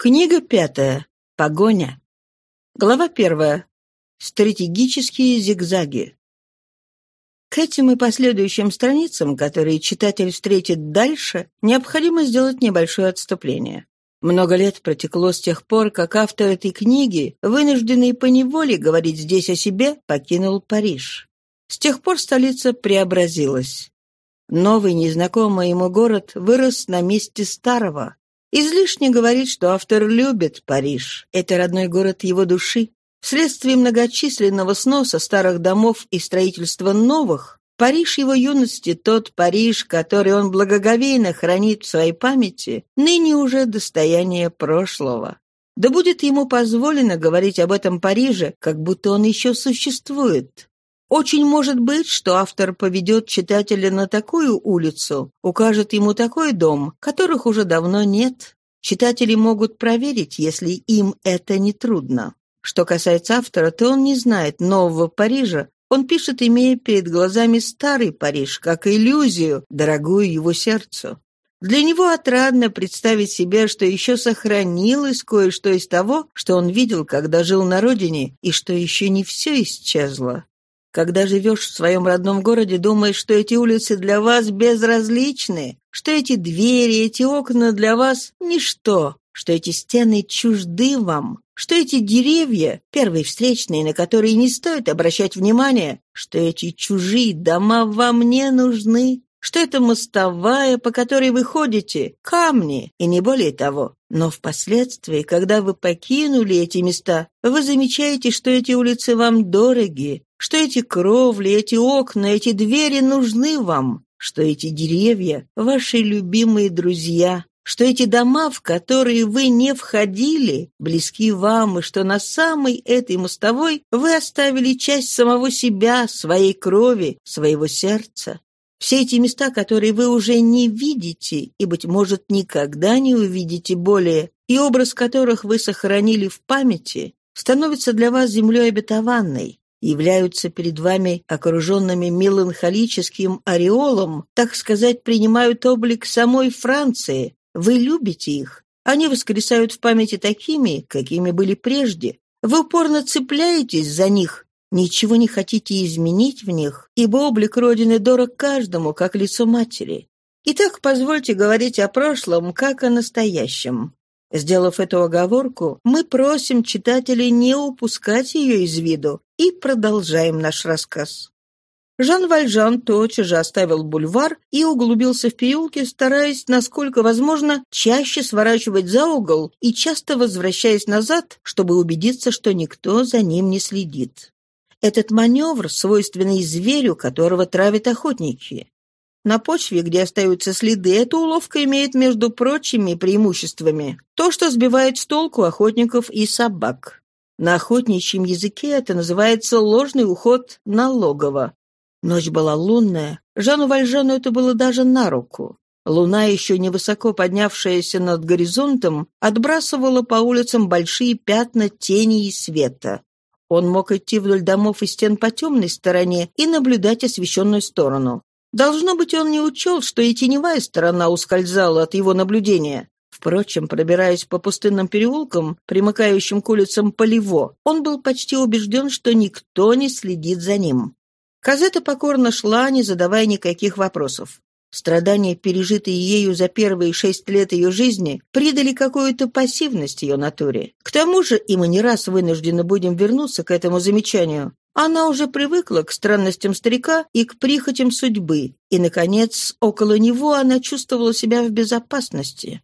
Книга пятая. Погоня. Глава первая. Стратегические зигзаги. К этим и последующим страницам, которые читатель встретит дальше, необходимо сделать небольшое отступление. Много лет протекло с тех пор, как автор этой книги, вынужденный поневоле говорить здесь о себе, покинул Париж. С тех пор столица преобразилась. Новый, незнакомый ему город вырос на месте старого, Излишне говорить, что автор любит Париж. Это родной город его души. Вследствие многочисленного сноса старых домов и строительства новых, Париж его юности, тот Париж, который он благоговейно хранит в своей памяти, ныне уже достояние прошлого. Да будет ему позволено говорить об этом Париже, как будто он еще существует. Очень может быть, что автор поведет читателя на такую улицу, укажет ему такой дом, которых уже давно нет. Читатели могут проверить, если им это не трудно. Что касается автора, то он не знает нового Парижа, он пишет, имея перед глазами старый Париж, как иллюзию, дорогую его сердцу. Для него отрадно представить себе, что еще сохранилось кое-что из того, что он видел, когда жил на родине, и что еще не все исчезло. Когда живешь в своем родном городе, думаешь, что эти улицы для вас безразличны, что эти двери, эти окна для вас — ничто, что эти стены чужды вам, что эти деревья, первые встречные, на которые не стоит обращать внимания, что эти чужие дома вам не нужны, что это мостовая, по которой вы ходите, камни, и не более того. Но впоследствии, когда вы покинули эти места, вы замечаете, что эти улицы вам дороги, что эти кровли, эти окна, эти двери нужны вам, что эти деревья — ваши любимые друзья, что эти дома, в которые вы не входили, близки вам, и что на самой этой мостовой вы оставили часть самого себя, своей крови, своего сердца. Все эти места, которые вы уже не видите и, быть может, никогда не увидите более, и образ которых вы сохранили в памяти, становятся для вас землей обетованной, являются перед вами окруженными меланхолическим ореолом, так сказать, принимают облик самой Франции. Вы любите их. Они воскресают в памяти такими, какими были прежде. Вы упорно цепляетесь за них, ничего не хотите изменить в них, ибо облик Родины дорог каждому, как лицо матери. Итак, позвольте говорить о прошлом, как о настоящем. Сделав эту оговорку, мы просим читателей не упускать ее из виду и продолжаем наш рассказ. Жан Вальжан тотчас же оставил бульвар и углубился в переулки, стараясь, насколько возможно, чаще сворачивать за угол и часто возвращаясь назад, чтобы убедиться, что никто за ним не следит. Этот маневр свойственный зверю, которого травят охотники. На почве, где остаются следы, эта уловка имеет, между прочими преимуществами, то, что сбивает с толку охотников и собак. На охотничьем языке это называется ложный уход на логово. Ночь была лунная, Жану Вальжану это было даже на руку. Луна, еще невысоко поднявшаяся над горизонтом, отбрасывала по улицам большие пятна тени и света. Он мог идти вдоль домов и стен по темной стороне и наблюдать освещенную сторону. Должно быть, он не учел, что и теневая сторона ускользала от его наблюдения. Впрочем, пробираясь по пустынным переулкам, примыкающим к улицам Полево, он был почти убежден, что никто не следит за ним. Казета покорно шла, не задавая никаких вопросов. Страдания, пережитые ею за первые шесть лет ее жизни, придали какую-то пассивность ее натуре. К тому же, и мы не раз вынуждены будем вернуться к этому замечанию, она уже привыкла к странностям старика и к прихотям судьбы, и, наконец, около него она чувствовала себя в безопасности.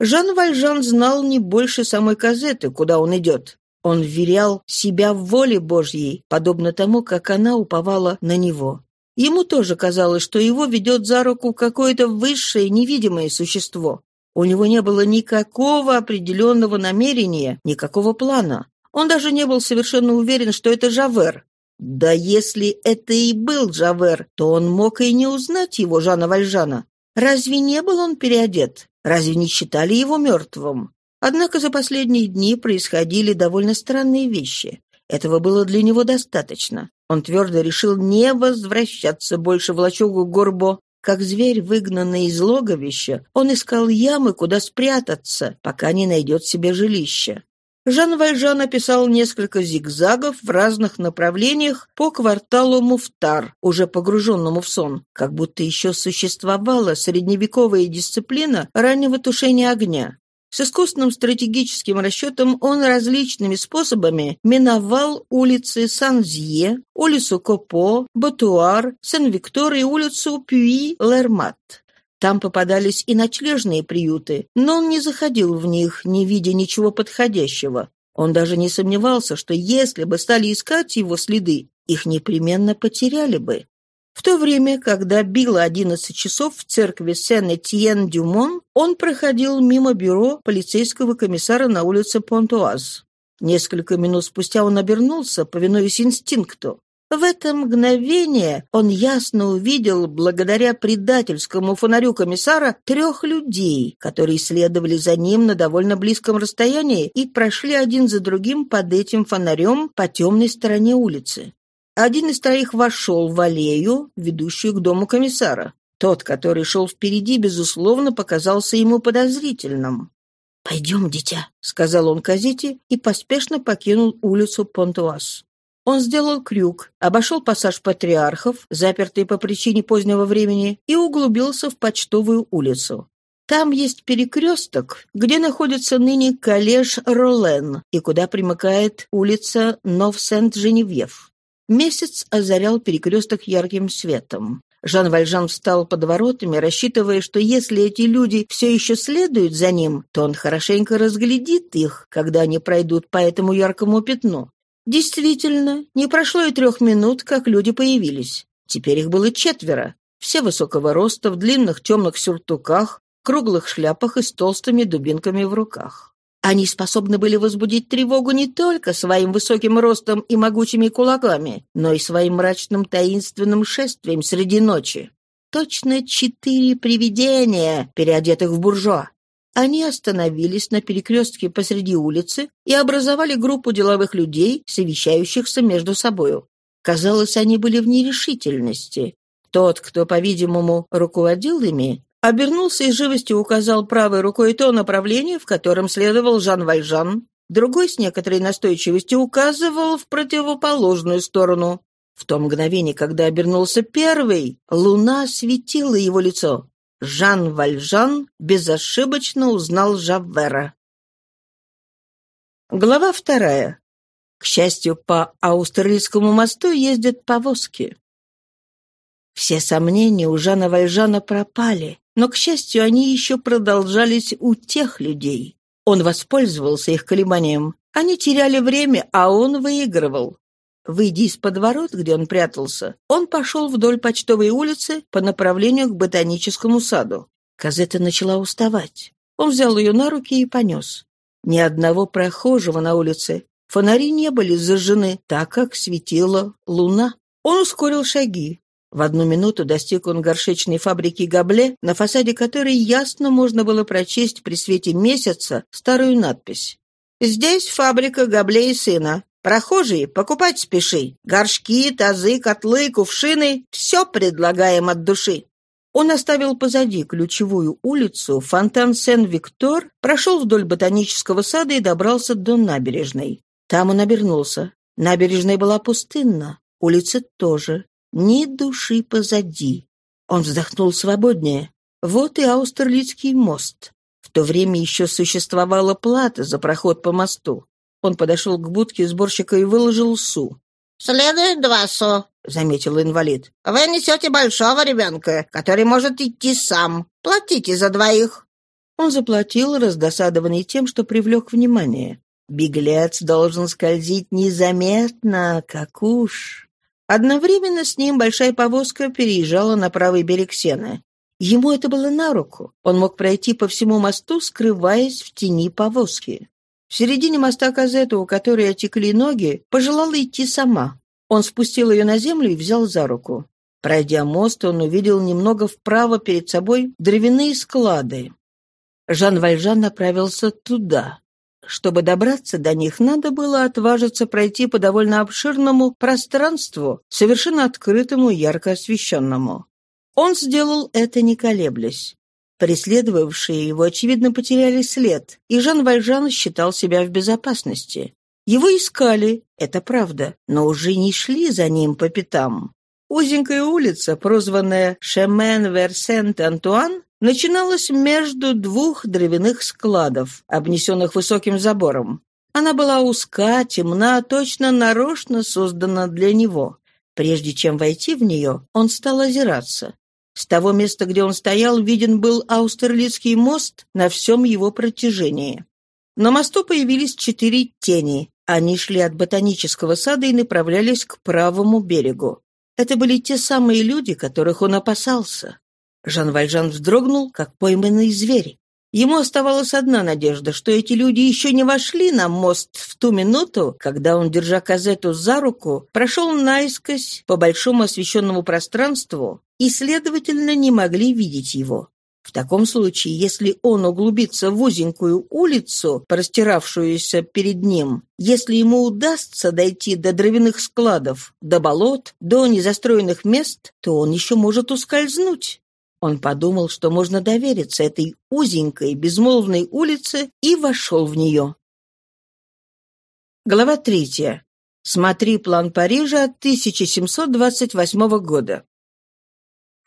Жан Вальжан знал не больше самой Казеты, куда он идет. Он вверял себя в воле Божьей, подобно тому, как она уповала на него. Ему тоже казалось, что его ведет за руку какое-то высшее невидимое существо. У него не было никакого определенного намерения, никакого плана. Он даже не был совершенно уверен, что это Жавер. Да если это и был Жавер, то он мог и не узнать его, Жана Вальжана. Разве не был он переодет? Разве не считали его мертвым? Однако за последние дни происходили довольно странные вещи. Этого было для него достаточно. Он твердо решил не возвращаться больше в лачугу Горбо. Как зверь, выгнанный из логовища, он искал ямы, куда спрятаться, пока не найдет себе жилище. Жан Вальжан описал несколько зигзагов в разных направлениях по кварталу Муфтар, уже погруженному в сон, как будто еще существовала средневековая дисциплина раннего тушения огня. С искусственным стратегическим расчетом он различными способами миновал улицы Санзье, улицу Копо, Батуар, Сен-Виктор и улицу Пюи-Лермат. Там попадались и ночлежные приюты, но он не заходил в них, не видя ничего подходящего. Он даже не сомневался, что если бы стали искать его следы, их непременно потеряли бы. В то время, когда било одиннадцать часов в церкви Сен-Этьен-Дюмон, он проходил мимо бюро полицейского комиссара на улице Понтуаз. Несколько минут спустя он обернулся, повинуясь инстинкту. В это мгновение он ясно увидел, благодаря предательскому фонарю комиссара, трех людей, которые следовали за ним на довольно близком расстоянии и прошли один за другим под этим фонарем по темной стороне улицы. Один из троих вошел в аллею, ведущую к дому комиссара. Тот, который шел впереди, безусловно, показался ему подозрительным. «Пойдем, дитя», — сказал он Казите и поспешно покинул улицу Понтуаз. Он сделал крюк, обошел пассаж патриархов, запертый по причине позднего времени, и углубился в почтовую улицу. Там есть перекресток, где находится ныне коллеж Ролен и куда примыкает улица Нов-Сент-Женевьев. Месяц озарял перекресток ярким светом. Жан Вальжан встал под воротами, рассчитывая, что если эти люди все еще следуют за ним, то он хорошенько разглядит их, когда они пройдут по этому яркому пятну. Действительно, не прошло и трех минут, как люди появились. Теперь их было четверо. Все высокого роста, в длинных темных сюртуках, круглых шляпах и с толстыми дубинками в руках. Они способны были возбудить тревогу не только своим высоким ростом и могучими кулаками, но и своим мрачным таинственным шествием среди ночи. Точно четыре привидения, переодетых в буржуа. Они остановились на перекрестке посреди улицы и образовали группу деловых людей, совещающихся между собою. Казалось, они были в нерешительности. Тот, кто, по-видимому, руководил ими, обернулся и живостью указал правой рукой то направление, в котором следовал Жан Вальжан. Другой с некоторой настойчивостью указывал в противоположную сторону. В то мгновение, когда обернулся первый, луна осветила его лицо. Жан Вальжан безошибочно узнал Жаввера. Глава вторая. К счастью, по Аустерлийскому мосту ездят повозки. Все сомнения у Жана Вальжана пропали, но, к счастью, они еще продолжались у тех людей. Он воспользовался их колебанием. Они теряли время, а он выигрывал. Выйдя из подворот, где он прятался, он пошел вдоль почтовой улицы по направлению к ботаническому саду. Казета начала уставать. Он взял ее на руки и понес. Ни одного прохожего на улице. Фонари не были зажжены, так как светила луна. Он ускорил шаги. В одну минуту достиг он горшечной фабрики Габле, на фасаде которой ясно можно было прочесть при свете месяца старую надпись. «Здесь фабрика Габле и сына. Прохожие, покупать спеши. Горшки, тазы, котлы, кувшины — все предлагаем от души. Он оставил позади ключевую улицу, фонтан Сен-Виктор, прошел вдоль ботанического сада и добрался до набережной. Там он обернулся. Набережная была пустынна, улица тоже. Ни души позади. Он вздохнул свободнее. Вот и Аустерлицкий мост. В то время еще существовала плата за проход по мосту. Он подошел к будке сборщика и выложил су. «Следует два су», — заметил инвалид. «Вы несете большого ребенка, который может идти сам. Платите за двоих». Он заплатил, раздосадованный тем, что привлек внимание. Беглец должен скользить незаметно, как уж. Одновременно с ним большая повозка переезжала на правый берег Сены. Ему это было на руку. Он мог пройти по всему мосту, скрываясь в тени повозки. В середине моста Казета, у которой отекли ноги, пожелала идти сама. Он спустил ее на землю и взял за руку. Пройдя мост, он увидел немного вправо перед собой дровяные склады. Жан Вальжан направился туда. Чтобы добраться до них, надо было отважиться пройти по довольно обширному пространству, совершенно открытому ярко освещенному. Он сделал это не колеблясь. Преследовавшие его, очевидно, потеряли след, и Жан Вальжан считал себя в безопасности. Его искали, это правда, но уже не шли за ним по пятам. Узенькая улица, прозванная Шемен вер Сент-Антуан, начиналась между двух дровяных складов, обнесенных высоким забором. Она была узка, темна, точно нарочно создана для него. Прежде чем войти в нее, он стал озираться. С того места, где он стоял, виден был Аустерлицкий мост на всем его протяжении. На мосту появились четыре тени. Они шли от ботанического сада и направлялись к правому берегу. Это были те самые люди, которых он опасался. Жан Вальжан вздрогнул, как пойманный зверь. Ему оставалась одна надежда, что эти люди еще не вошли на мост в ту минуту, когда он, держа Казету за руку, прошел наискось по большому освещенному пространству и, следовательно, не могли видеть его. В таком случае, если он углубится в узенькую улицу, простиравшуюся перед ним, если ему удастся дойти до дровяных складов, до болот, до незастроенных мест, то он еще может ускользнуть. Он подумал, что можно довериться этой узенькой, безмолвной улице, и вошел в нее. Глава третья. Смотри план Парижа 1728 года.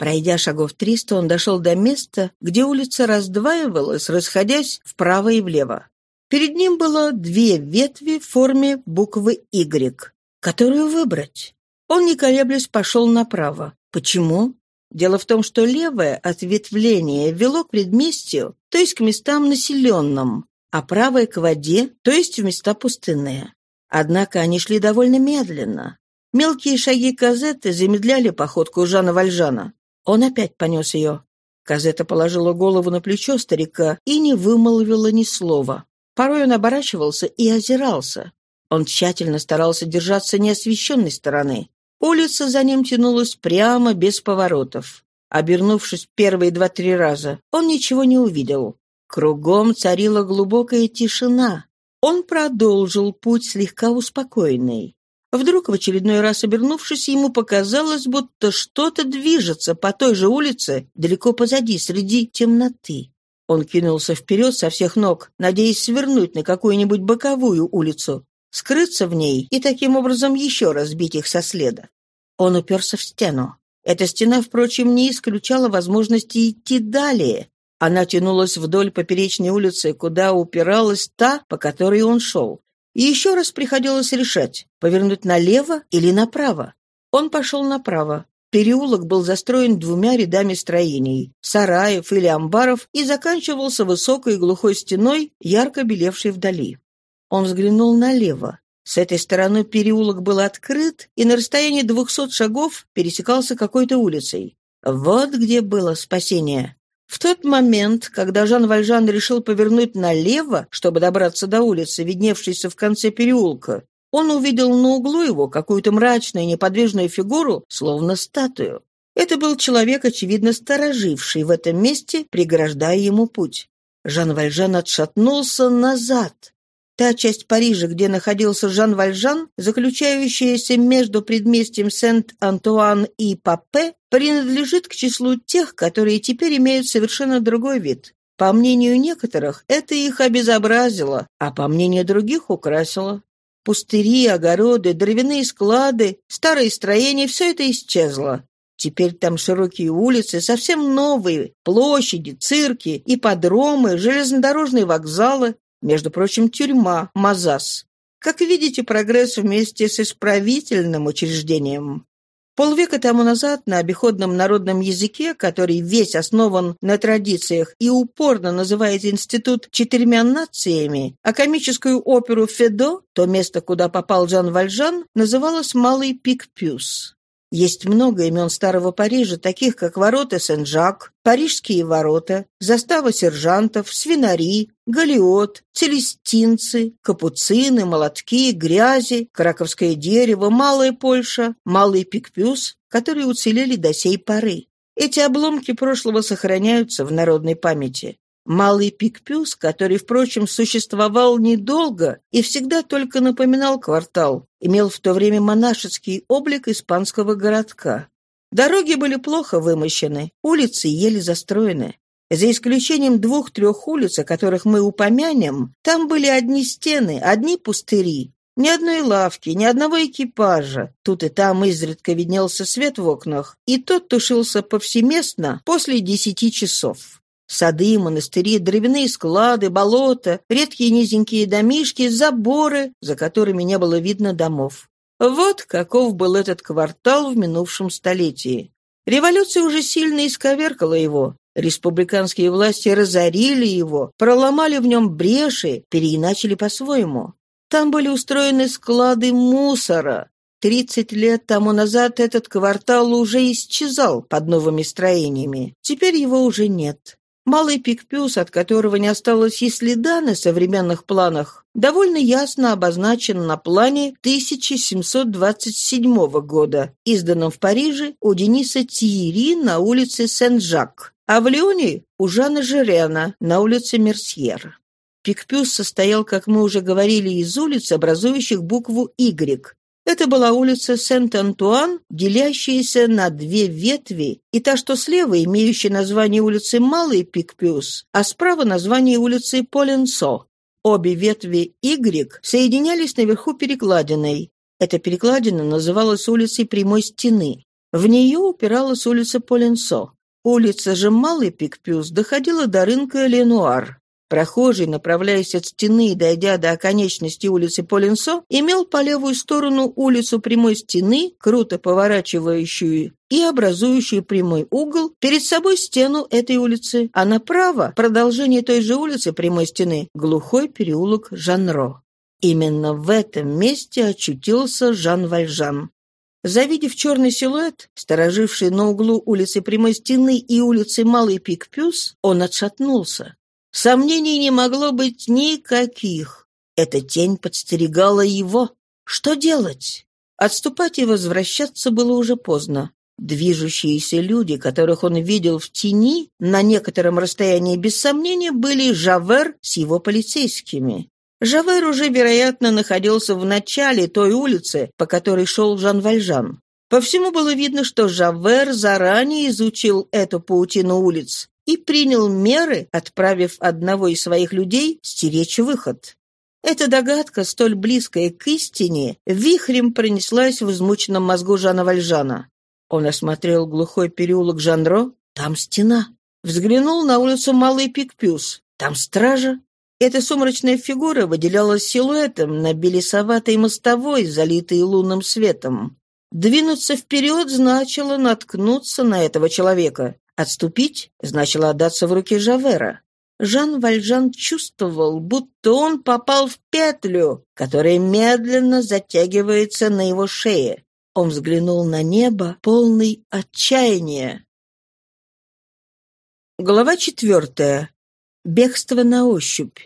Пройдя шагов триста, он дошел до места, где улица раздваивалась, расходясь вправо и влево. Перед ним было две ветви в форме буквы «Y». Которую выбрать? Он, не колеблясь, пошел направо. Почему? Дело в том, что левое ответвление вело к предместью, то есть к местам населенным, а правое — к воде, то есть в места пустынные. Однако они шли довольно медленно. Мелкие шаги Казеты замедляли походку Жана Вальжана. Он опять понес ее. Казета положила голову на плечо старика и не вымолвила ни слова. Порой он оборачивался и озирался. Он тщательно старался держаться неосвещенной стороны. Улица за ним тянулась прямо, без поворотов. Обернувшись первые два-три раза, он ничего не увидел. Кругом царила глубокая тишина. Он продолжил путь слегка успокоенный. Вдруг, в очередной раз обернувшись, ему показалось, будто что-то движется по той же улице, далеко позади, среди темноты. Он кинулся вперед со всех ног, надеясь свернуть на какую-нибудь боковую улицу, скрыться в ней и таким образом еще раз сбить их со следа. Он уперся в стену. Эта стена, впрочем, не исключала возможности идти далее. Она тянулась вдоль поперечной улицы, куда упиралась та, по которой он шел. И еще раз приходилось решать, повернуть налево или направо. Он пошел направо. Переулок был застроен двумя рядами строений, сараев или амбаров, и заканчивался высокой глухой стеной, ярко белевшей вдали. Он взглянул налево. С этой стороны переулок был открыт, и на расстоянии двухсот шагов пересекался какой-то улицей. Вот где было спасение. В тот момент, когда Жан Вальжан решил повернуть налево, чтобы добраться до улицы, видневшейся в конце переулка, он увидел на углу его какую-то мрачную неподвижную фигуру, словно статую. Это был человек, очевидно, стороживший в этом месте, преграждая ему путь. Жан Вальжан отшатнулся назад. Та часть Парижа, где находился Жан Вальжан, заключающаяся между предместьем Сент-Антуан и Папе, принадлежит к числу тех, которые теперь имеют совершенно другой вид. По мнению некоторых, это их обезобразило, а по мнению других украсило. Пустыри, огороды, дровяные склады, старые строения — все это исчезло. Теперь там широкие улицы, совсем новые, площади, цирки, ипподромы, железнодорожные вокзалы, между прочим, тюрьма, Мазас. Как видите, прогресс вместе с исправительным учреждением. Полвека тому назад на обиходном народном языке, который весь основан на традициях и упорно называет институт четырьмя нациями, а комическую оперу «Федо», то место, куда попал Жан Вальжан, называлось «Малый Пик-Пюс». Есть много имен Старого Парижа, таких как ворота Сен-Жак, Парижские ворота, застава сержантов, свинари, галиот, целестинцы, капуцины, молотки, грязи, краковское дерево, Малая Польша, Малый Пикпюс, которые уцелели до сей поры. Эти обломки прошлого сохраняются в народной памяти. Малый Пикпюс, который, впрочем, существовал недолго и всегда только напоминал квартал, имел в то время монашеский облик испанского городка. Дороги были плохо вымощены, улицы еле застроены. За исключением двух-трех улиц, о которых мы упомянем, там были одни стены, одни пустыри. Ни одной лавки, ни одного экипажа. Тут и там изредка виднелся свет в окнах, и тот тушился повсеместно после десяти часов. Сады, монастыри, дровяные склады, болота, редкие низенькие домишки, заборы, за которыми не было видно домов. Вот каков был этот квартал в минувшем столетии. Революция уже сильно исковеркала его. Республиканские власти разорили его, проломали в нем бреши, переиначили по-своему. Там были устроены склады мусора. Тридцать лет тому назад этот квартал уже исчезал под новыми строениями. Теперь его уже нет. Малый Пикпюс, от которого не осталось и следа на современных планах, довольно ясно обозначен на плане 1727 года, изданном в Париже у Дениса Тиери на улице Сен-Жак, а в Лионе у Жана Жерена на улице Мерсьер. Пикпюс состоял, как мы уже говорили, из улиц, образующих букву «Y». Это была улица Сент-Антуан, делящаяся на две ветви, и та, что слева, имеющая название улицы Малый Пикпюс, а справа название улицы Поленсо. Обе ветви Y соединялись наверху перекладиной. Эта перекладина называлась улицей Прямой Стены. В нее упиралась улица Поленсо. Улица же Малый Пикпюс доходила до рынка Ленуар. Прохожий, направляясь от стены и дойдя до оконечности улицы Полинсо, имел по левую сторону улицу прямой стены, круто поворачивающую и образующую прямой угол, перед собой стену этой улицы, а направо продолжение той же улицы прямой стены, глухой переулок Жанро. Именно в этом месте очутился Жан Вальжан. Завидев черный силуэт, стороживший на углу улицы Прямой Стены и улицы Малый Пик-Пюс, он отшатнулся. Сомнений не могло быть никаких. Эта тень подстерегала его. Что делать? Отступать и возвращаться было уже поздно. Движущиеся люди, которых он видел в тени, на некотором расстоянии без сомнения, были Жавер с его полицейскими. Жавер уже, вероятно, находился в начале той улицы, по которой шел Жан Вальжан. По всему было видно, что Жавер заранее изучил эту паутину улиц, и принял меры, отправив одного из своих людей стеречь выход. Эта догадка, столь близкая к истине, вихрем пронеслась в измученном мозгу Жана Вальжана. Он осмотрел глухой переулок Жанро, там стена. Взглянул на улицу Малый Пикпюс, там стража. Эта сумрачная фигура выделялась силуэтом на белесоватой мостовой, залитой лунным светом. Двинуться вперед значило наткнуться на этого человека. Отступить значило отдаться в руки Жавера. Жан Вальжан чувствовал, будто он попал в петлю, которая медленно затягивается на его шее. Он взглянул на небо, полный отчаяния. Глава четвертая. Бегство на ощупь.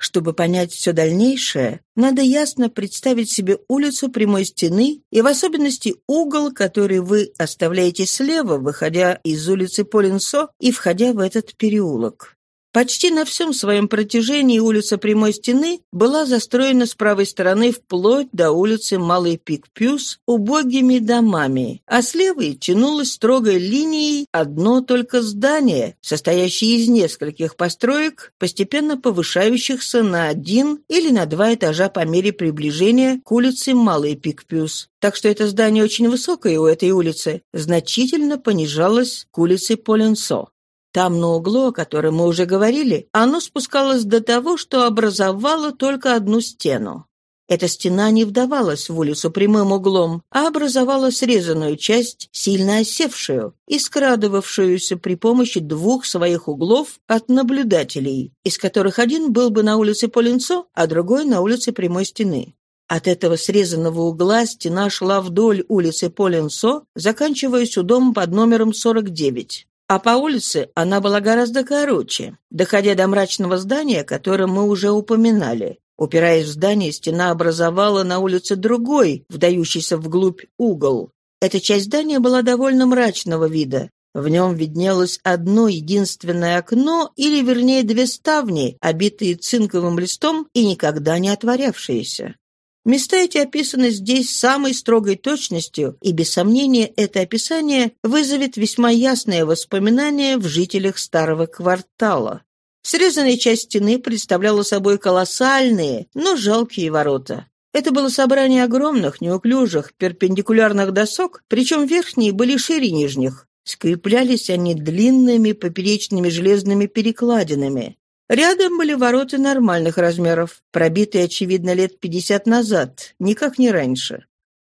Чтобы понять все дальнейшее, надо ясно представить себе улицу прямой стены и в особенности угол, который вы оставляете слева, выходя из улицы Полинсо и входя в этот переулок. Почти на всем своем протяжении улица Прямой Стены была застроена с правой стороны вплоть до улицы Малый Пик-Пюс убогими домами, а с левой тянулась строгой линией одно только здание, состоящее из нескольких построек, постепенно повышающихся на один или на два этажа по мере приближения к улице Малый Пик-Пюс. Так что это здание очень высокое у этой улицы, значительно понижалось к улице Поленсо. Там, на углу, о котором мы уже говорили, оно спускалось до того, что образовало только одну стену. Эта стена не вдавалась в улицу прямым углом, а образовала срезанную часть, сильно осевшую и скрадывавшуюся при помощи двух своих углов от наблюдателей, из которых один был бы на улице Полинцо, а другой на улице Прямой Стены. От этого срезанного угла стена шла вдоль улицы Полинцо, заканчиваясь у дома под номером 49 а по улице она была гораздо короче, доходя до мрачного здания, которое мы уже упоминали. Упираясь в здание, стена образовала на улице другой, вдающийся вглубь угол. Эта часть здания была довольно мрачного вида. В нем виднелось одно единственное окно, или, вернее, две ставни, обитые цинковым листом и никогда не отворявшиеся. Места эти описаны здесь самой строгой точностью, и, без сомнения, это описание вызовет весьма ясное воспоминание в жителях старого квартала. Срезанная часть стены представляла собой колоссальные, но жалкие ворота. Это было собрание огромных, неуклюжих, перпендикулярных досок, причем верхние были шире нижних. Скреплялись они длинными поперечными железными перекладинами. Рядом были ворота нормальных размеров, пробитые, очевидно, лет пятьдесят назад, никак не раньше.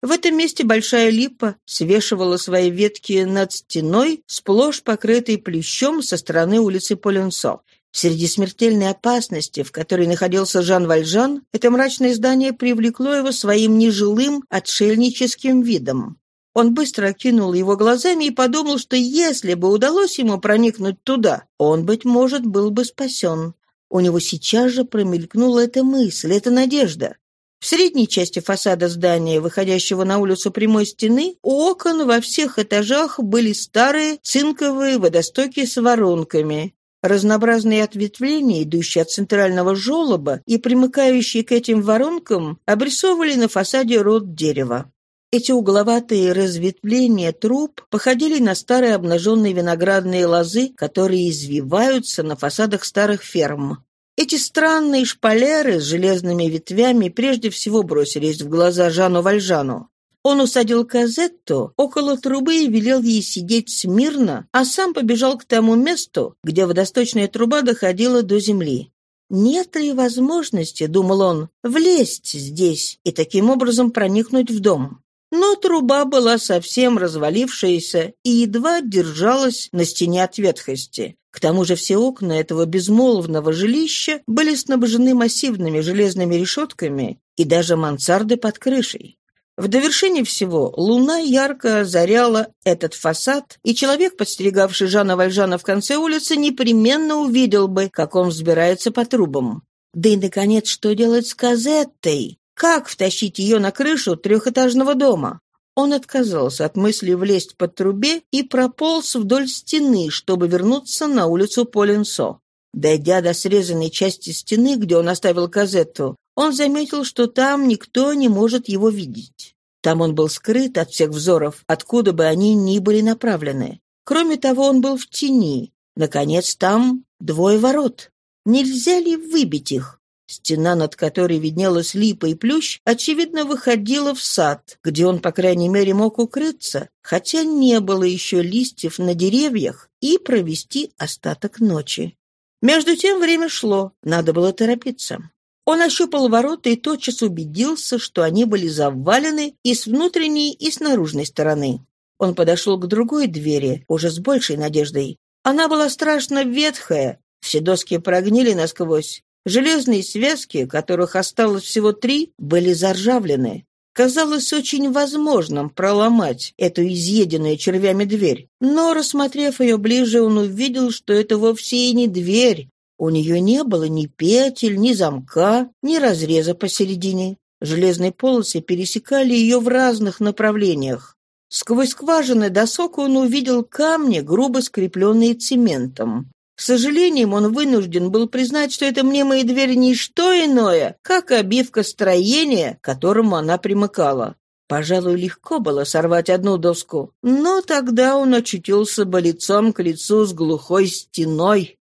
В этом месте большая липа свешивала свои ветки над стеной, сплошь покрытой плющом со стороны улицы Поленсо. Среди смертельной опасности, в которой находился Жан Вальжан, это мрачное здание привлекло его своим нежилым, отшельническим видом. Он быстро окинул его глазами и подумал, что если бы удалось ему проникнуть туда, он, быть может, был бы спасен. У него сейчас же промелькнула эта мысль, эта надежда. В средней части фасада здания, выходящего на улицу прямой стены, у окон во всех этажах были старые цинковые водостоки с воронками. Разнообразные ответвления, идущие от центрального желоба и примыкающие к этим воронкам, обрисовывали на фасаде рот дерева. Эти угловатые разветвления труб походили на старые обнаженные виноградные лозы, которые извиваются на фасадах старых ферм. Эти странные шпалеры с железными ветвями прежде всего бросились в глаза Жану Вальжану. Он усадил Казетту около трубы и велел ей сидеть смирно, а сам побежал к тому месту, где водосточная труба доходила до земли. «Нет ли возможности, — думал он, — влезть здесь и таким образом проникнуть в дом?» Но труба была совсем развалившаяся и едва держалась на стене от ветхости. К тому же все окна этого безмолвного жилища были снабжены массивными железными решетками и даже мансарды под крышей. В довершение всего луна ярко озаряла этот фасад, и человек, подстерегавший Жана Вальжана в конце улицы, непременно увидел бы, как он взбирается по трубам. Да и, наконец, что делать с Казеттой? Как втащить ее на крышу трехэтажного дома? Он отказался от мысли влезть под трубе и прополз вдоль стены, чтобы вернуться на улицу Поленсо. Дойдя до срезанной части стены, где он оставил казетту, он заметил, что там никто не может его видеть. Там он был скрыт от всех взоров, откуда бы они ни были направлены. Кроме того, он был в тени. Наконец, там двое ворот. Нельзя ли выбить их? Стена, над которой виднелась липа и плющ, очевидно, выходила в сад, где он, по крайней мере, мог укрыться, хотя не было еще листьев на деревьях, и провести остаток ночи. Между тем время шло, надо было торопиться. Он ощупал ворота и тотчас убедился, что они были завалены и с внутренней, и с наружной стороны. Он подошел к другой двери, уже с большей надеждой. Она была страшно ветхая, все доски прогнили насквозь. Железные связки, которых осталось всего три, были заржавлены. Казалось очень возможным проломать эту изъеденную червями дверь. Но, рассмотрев ее ближе, он увидел, что это вовсе и не дверь, у нее не было ни петель, ни замка, ни разреза посередине. Железные полосы пересекали ее в разных направлениях. Сквозь скважины досок он увидел камни, грубо скрепленные цементом. С сожалением он вынужден был признать, что эта мнимая дверь не что иное, как обивка строения, к которому она примыкала. Пожалуй, легко было сорвать одну доску, но тогда он очутился бы лицом к лицу с глухой стеной.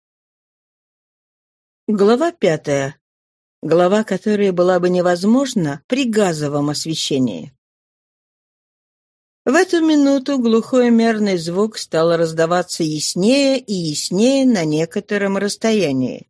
Глава пятая. Глава, которая была бы невозможна при газовом освещении. В эту минуту глухой мерный звук стал раздаваться яснее и яснее на некотором расстоянии.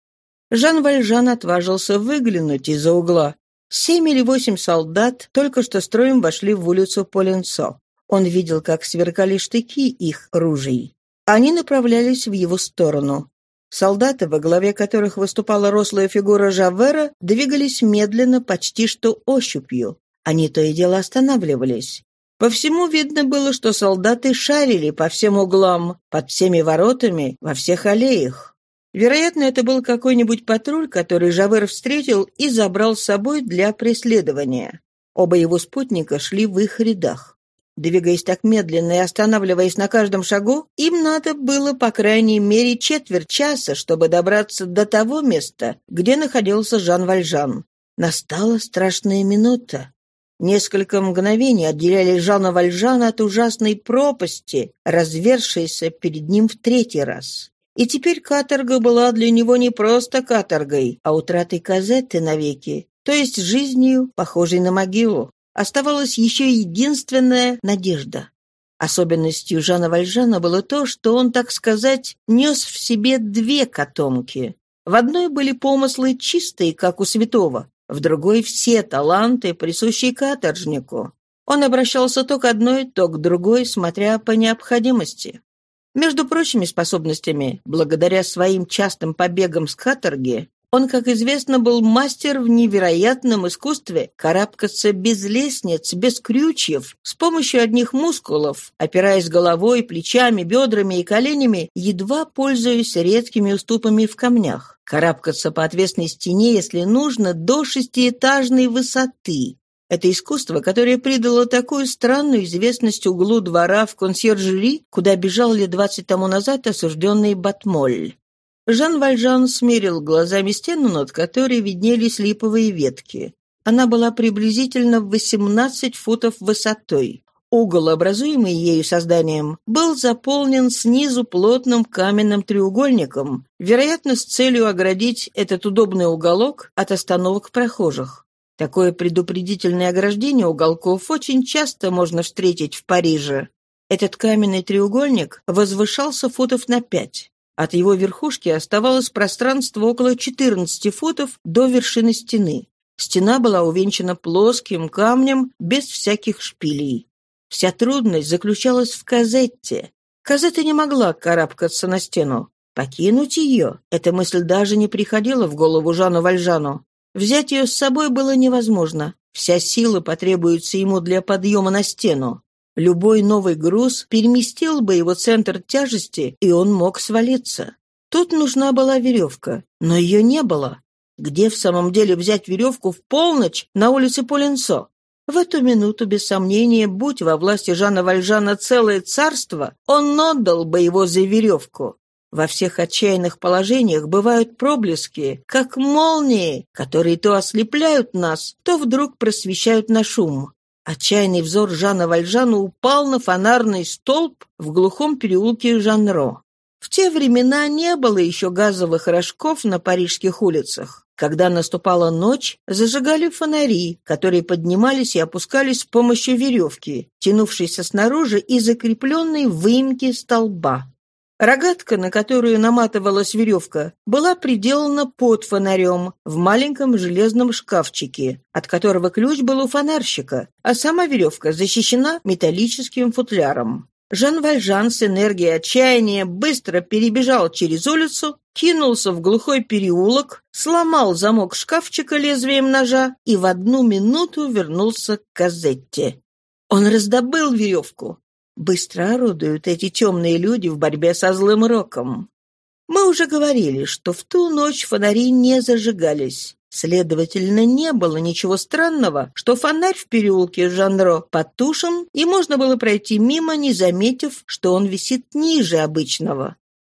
Жан Вальжан отважился выглянуть из-за угла. Семь или восемь солдат только что строем вошли в улицу Поленцо. Он видел, как сверкали штыки их ружей. Они направлялись в его сторону. Солдаты, во главе которых выступала рослая фигура Жавера, двигались медленно, почти что ощупью. Они то и дело останавливались. По всему видно было, что солдаты шарили по всем углам, под всеми воротами, во всех аллеях. Вероятно, это был какой-нибудь патруль, который Жавер встретил и забрал с собой для преследования. Оба его спутника шли в их рядах. Двигаясь так медленно и останавливаясь на каждом шагу, им надо было, по крайней мере, четверть часа, чтобы добраться до того места, где находился Жан Вальжан. Настала страшная минута. Несколько мгновений отделяли Жана Вальжана от ужасной пропасти, развершейся перед ним в третий раз. И теперь каторга была для него не просто каторгой, а утратой Казетты навеки, то есть жизнью, похожей на могилу. Оставалась еще единственная надежда. Особенностью Жана Вальжана было то, что он, так сказать, нес в себе две котомки. В одной были помыслы чистые, как у святого, в другой — все таланты, присущие каторжнику. Он обращался то к одной, то к другой, смотря по необходимости. Между прочими способностями, благодаря своим частым побегам с каторги, он, как известно, был мастер в невероятном искусстве карабкаться без лестниц, без крючьев, с помощью одних мускулов, опираясь головой, плечами, бедрами и коленями, едва пользуясь редкими уступами в камнях. Карабкаться по отвесной стене, если нужно, до шестиэтажной высоты. Это искусство, которое придало такую странную известность углу двора в консьержери, куда бежал лет двадцать тому назад осужденный Батмоль. Жан Вальжан смерил глазами стену, над которой виднелись липовые ветки. Она была приблизительно в 18 футов высотой. Угол, образуемый ею созданием, был заполнен снизу плотным каменным треугольником, вероятно, с целью оградить этот удобный уголок от остановок прохожих. Такое предупредительное ограждение уголков очень часто можно встретить в Париже. Этот каменный треугольник возвышался футов на пять. От его верхушки оставалось пространство около 14 футов до вершины стены. Стена была увенчана плоским камнем без всяких шпилей. Вся трудность заключалась в Казетте. Казетта не могла карабкаться на стену. Покинуть ее — эта мысль даже не приходила в голову Жану Вальжану. Взять ее с собой было невозможно. Вся сила потребуется ему для подъема на стену. Любой новый груз переместил бы его центр тяжести, и он мог свалиться. Тут нужна была веревка, но ее не было. Где в самом деле взять веревку в полночь на улице Поленцо? В эту минуту, без сомнения, будь во власти Жана Вальжана целое царство, он отдал бы его за веревку. Во всех отчаянных положениях бывают проблески, как молнии, которые то ослепляют нас, то вдруг просвещают наш ум. Отчаянный взор Жана Вальжана упал на фонарный столб в глухом переулке Жанро. В те времена не было еще газовых рожков на парижских улицах. Когда наступала ночь, зажигали фонари, которые поднимались и опускались с помощью веревки, тянувшейся снаружи и закрепленной в выемке столба. Рогатка, на которую наматывалась веревка, была приделана под фонарем в маленьком железном шкафчике, от которого ключ был у фонарщика, а сама веревка защищена металлическим футляром. Жан Вальжан с энергией отчаяния быстро перебежал через улицу, кинулся в глухой переулок, сломал замок шкафчика лезвием ножа и в одну минуту вернулся к Казетте. Он раздобыл веревку, Быстро орудуют эти темные люди в борьбе со злым роком. Мы уже говорили, что в ту ночь фонари не зажигались. Следовательно, не было ничего странного, что фонарь в переулке Жанро потушен, и можно было пройти мимо, не заметив, что он висит ниже обычного.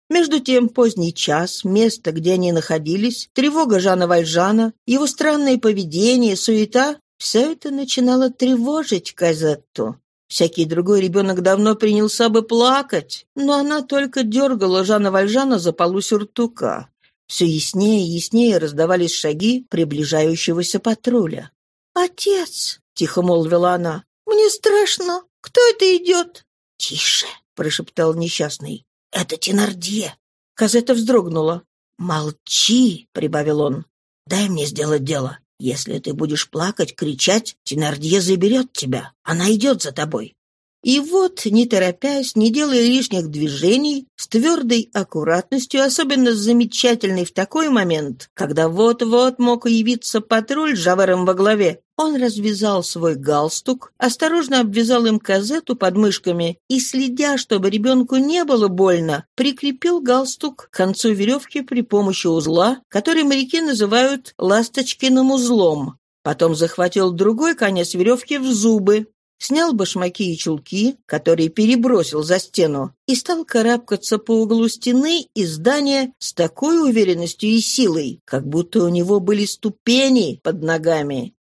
Между тем, поздний час, место, где они находились, тревога Жана Вальжана, его странное поведение, суета — все это начинало тревожить Казетту. Всякий другой ребенок давно принялся бы плакать, но она только дергала Жана Вальжана за полу сюртука. Все яснее и яснее раздавались шаги приближающегося патруля. «Отец!» — тихо молвила она. «Мне страшно. Кто это идет?» «Тише!» — прошептал несчастный. «Это Тенардье!» Казета вздрогнула. «Молчи!» — прибавил он. «Дай мне сделать дело. Если ты будешь плакать, кричать, Тенардье заберет тебя. Она идет за тобой. И вот, не торопясь, не делая лишних движений, с твердой аккуратностью, особенно замечательной в такой момент, когда вот-вот мог явиться патруль с Жавером во главе, он развязал свой галстук, осторожно обвязал им казету под мышками и, следя, чтобы ребенку не было больно, прикрепил галстук к концу веревки при помощи узла, который моряки называют «ласточкиным узлом». Потом захватил другой конец веревки в зубы, снял башмаки и чулки, которые перебросил за стену, и стал карабкаться по углу стены и здания с такой уверенностью и силой, как будто у него были ступени под ногами.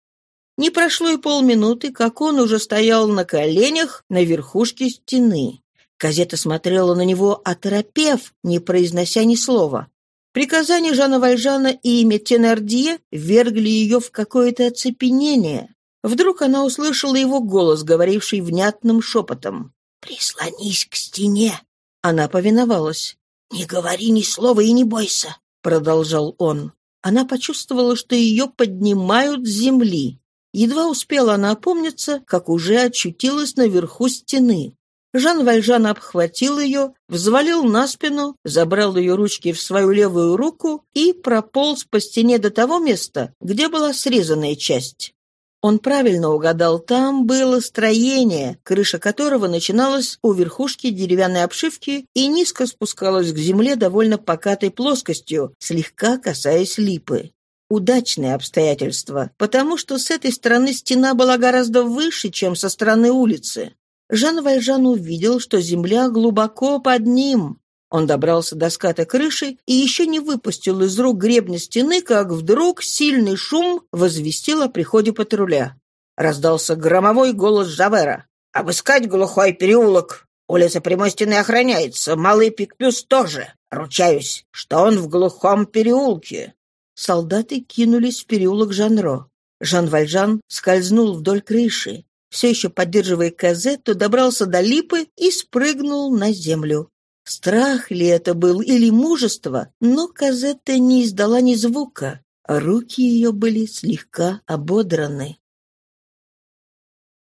Не прошло и полминуты, как он уже стоял на коленях на верхушке стены. Газета смотрела на него, оторопев, не произнося ни слова. Приказание Жана Вальжана и имя Тенардье вергли ее в какое-то оцепенение. Вдруг она услышала его голос, говоривший внятным шепотом. «Прислонись к стене!» Она повиновалась. «Не говори ни слова и не бойся!» — продолжал он. Она почувствовала, что ее поднимают с земли. Едва успела она опомниться, как уже очутилась наверху стены. Жан Вальжан обхватил ее, взвалил на спину, забрал ее ручки в свою левую руку и прополз по стене до того места, где была срезанная часть. Он правильно угадал, там было строение, крыша которого начиналась у верхушки деревянной обшивки и низко спускалась к земле довольно покатой плоскостью, слегка касаясь липы. Удачное обстоятельство, потому что с этой стороны стена была гораздо выше, чем со стороны улицы. Жан Вальжан увидел, что земля глубоко под ним. Он добрался до ската крыши и еще не выпустил из рук гребня стены, как вдруг сильный шум возвестил о приходе патруля. Раздался громовой голос Жавера. «Обыскать глухой переулок! Улица прямой стены охраняется, малый Пикпюс тоже. Ручаюсь, что он в глухом переулке». Солдаты кинулись в переулок Жанро. Жан Вальжан скользнул вдоль крыши все еще поддерживая Казетту, добрался до липы и спрыгнул на землю. Страх ли это был или мужество, но Казетта не издала ни звука, а руки ее были слегка ободраны.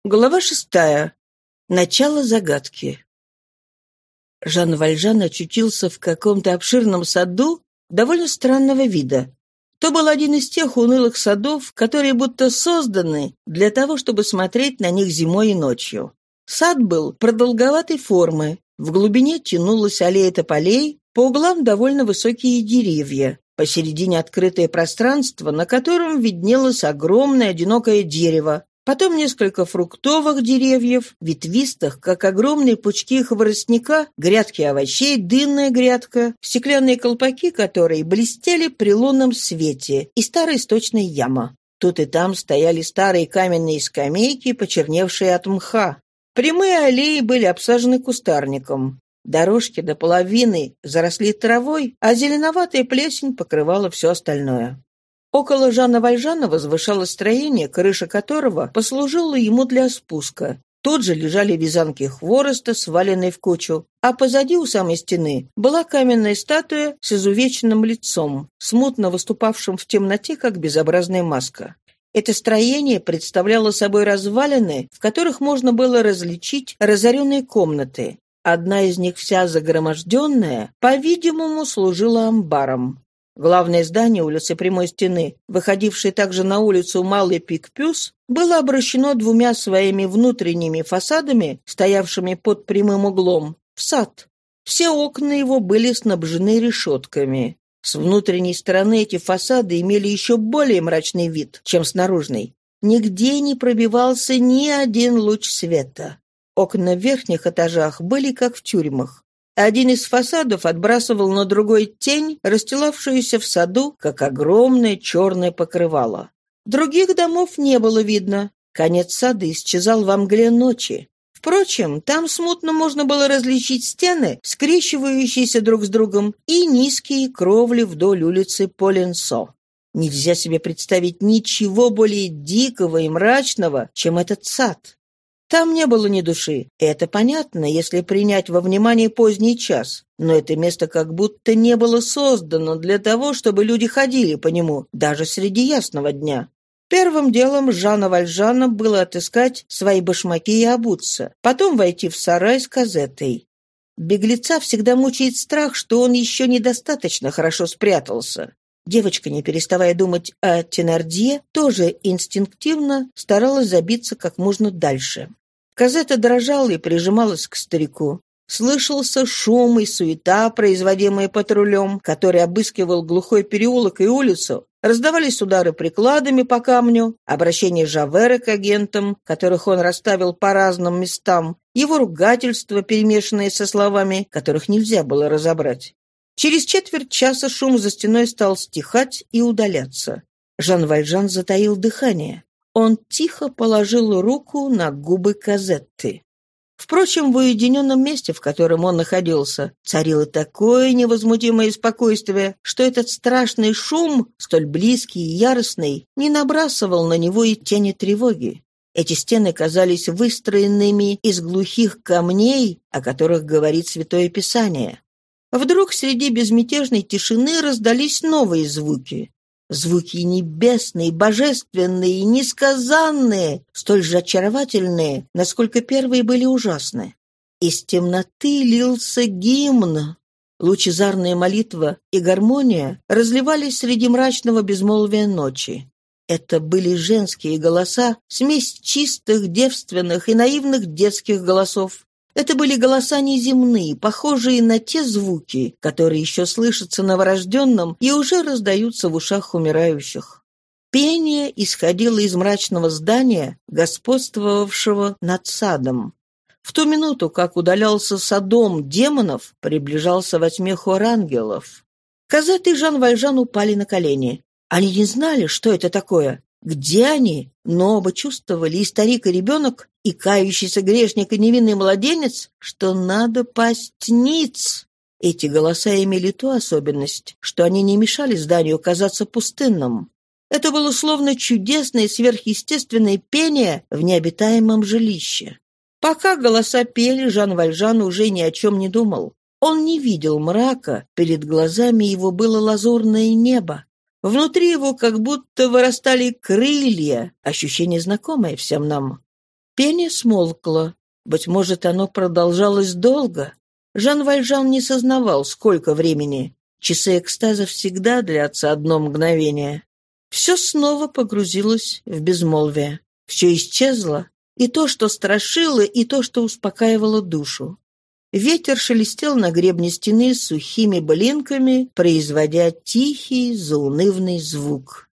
Глава шестая. Начало загадки. Жан Вальжан очутился в каком-то обширном саду довольно странного вида. То был один из тех унылых садов, которые будто созданы для того, чтобы смотреть на них зимой и ночью. Сад был продолговатой формы, в глубине тянулась аллея тополей, по углам довольно высокие деревья, посередине открытое пространство, на котором виднелось огромное одинокое дерево, Потом несколько фруктовых деревьев, ветвистых, как огромные пучки хворостника, грядки овощей, дынная грядка, стеклянные колпаки, которые блестели при лунном свете, и старая сточная яма. Тут и там стояли старые каменные скамейки, почерневшие от мха. Прямые аллеи были обсажены кустарником. Дорожки до половины заросли травой, а зеленоватая плесень покрывала все остальное. Около Жана Вальжана возвышалось строение, крыша которого послужила ему для спуска. Тут же лежали вязанки хвороста, сваленные в кучу, а позади у самой стены была каменная статуя с изувеченным лицом, смутно выступавшим в темноте, как безобразная маска. Это строение представляло собой развалины, в которых можно было различить разоренные комнаты. Одна из них вся загроможденная, по-видимому, служила амбаром. Главное здание улицы Прямой Стены, выходившее также на улицу Малый Пик-Пюс, было обращено двумя своими внутренними фасадами, стоявшими под прямым углом, в сад. Все окна его были снабжены решетками. С внутренней стороны эти фасады имели еще более мрачный вид, чем с наружной. Нигде не пробивался ни один луч света. Окна в верхних этажах были как в тюрьмах. Один из фасадов отбрасывал на другой тень, расстилавшуюся в саду, как огромное черное покрывало. Других домов не было видно. Конец сада исчезал во мгле ночи. Впрочем, там смутно можно было различить стены, скрещивающиеся друг с другом, и низкие кровли вдоль улицы Поленсо. Нельзя себе представить ничего более дикого и мрачного, чем этот сад. Там не было ни души. Это понятно, если принять во внимание поздний час. Но это место как будто не было создано для того, чтобы люди ходили по нему, даже среди ясного дня. Первым делом Жана Вальжана было отыскать свои башмаки и обуться, потом войти в сарай с казетой. Беглеца всегда мучает страх, что он еще недостаточно хорошо спрятался. Девочка, не переставая думать о Тенардье, тоже инстинктивно старалась забиться как можно дальше. Казета дрожала и прижималась к старику. Слышался шум и суета, производимые патрулем, который обыскивал глухой переулок и улицу, Раздавались удары прикладами по камню, обращение Жавера к агентам, которых он расставил по разным местам, его ругательства, перемешанные со словами, которых нельзя было разобрать. Через четверть часа шум за стеной стал стихать и удаляться. Жан Вальжан затаил дыхание. Он тихо положил руку на губы Казетты. Впрочем, в уединенном месте, в котором он находился, царило такое невозмутимое спокойствие, что этот страшный шум, столь близкий и яростный, не набрасывал на него и тени тревоги. Эти стены казались выстроенными из глухих камней, о которых говорит Святое Писание. Вдруг среди безмятежной тишины раздались новые звуки. Звуки небесные, божественные несказанные, столь же очаровательные, насколько первые были ужасны. Из темноты лился гимн. Лучезарная молитва и гармония разливались среди мрачного безмолвия ночи. Это были женские голоса, смесь чистых, девственных и наивных детских голосов. Это были голоса неземные, похожие на те звуки, которые еще слышатся новорожденным и уже раздаются в ушах умирающих. Пение исходило из мрачного здания, господствовавшего над садом. В ту минуту, как удалялся садом демонов, приближался во тьме хор ангелов. Казет и Жан Вальжан упали на колени. Они не знали, что это такое. Где они? Но оба чувствовали, и старик, и ребенок, и кающийся грешник, и невинный младенец, что надо пасть ниц. Эти голоса имели ту особенность, что они не мешали зданию казаться пустынным. Это было словно чудесное сверхъестественное пение в необитаемом жилище. Пока голоса пели, Жан Вальжан уже ни о чем не думал. Он не видел мрака, перед глазами его было лазурное небо. Внутри его как будто вырастали крылья, ощущение знакомое всем нам. Пение смолкло. Быть может, оно продолжалось долго. Жан Вальжан не сознавал, сколько времени. Часы экстаза всегда длятся одно мгновение. Все снова погрузилось в безмолвие. Все исчезло. И то, что страшило, и то, что успокаивало душу. Ветер шелестел на гребне стены сухими блинками, производя тихий, заунывный звук.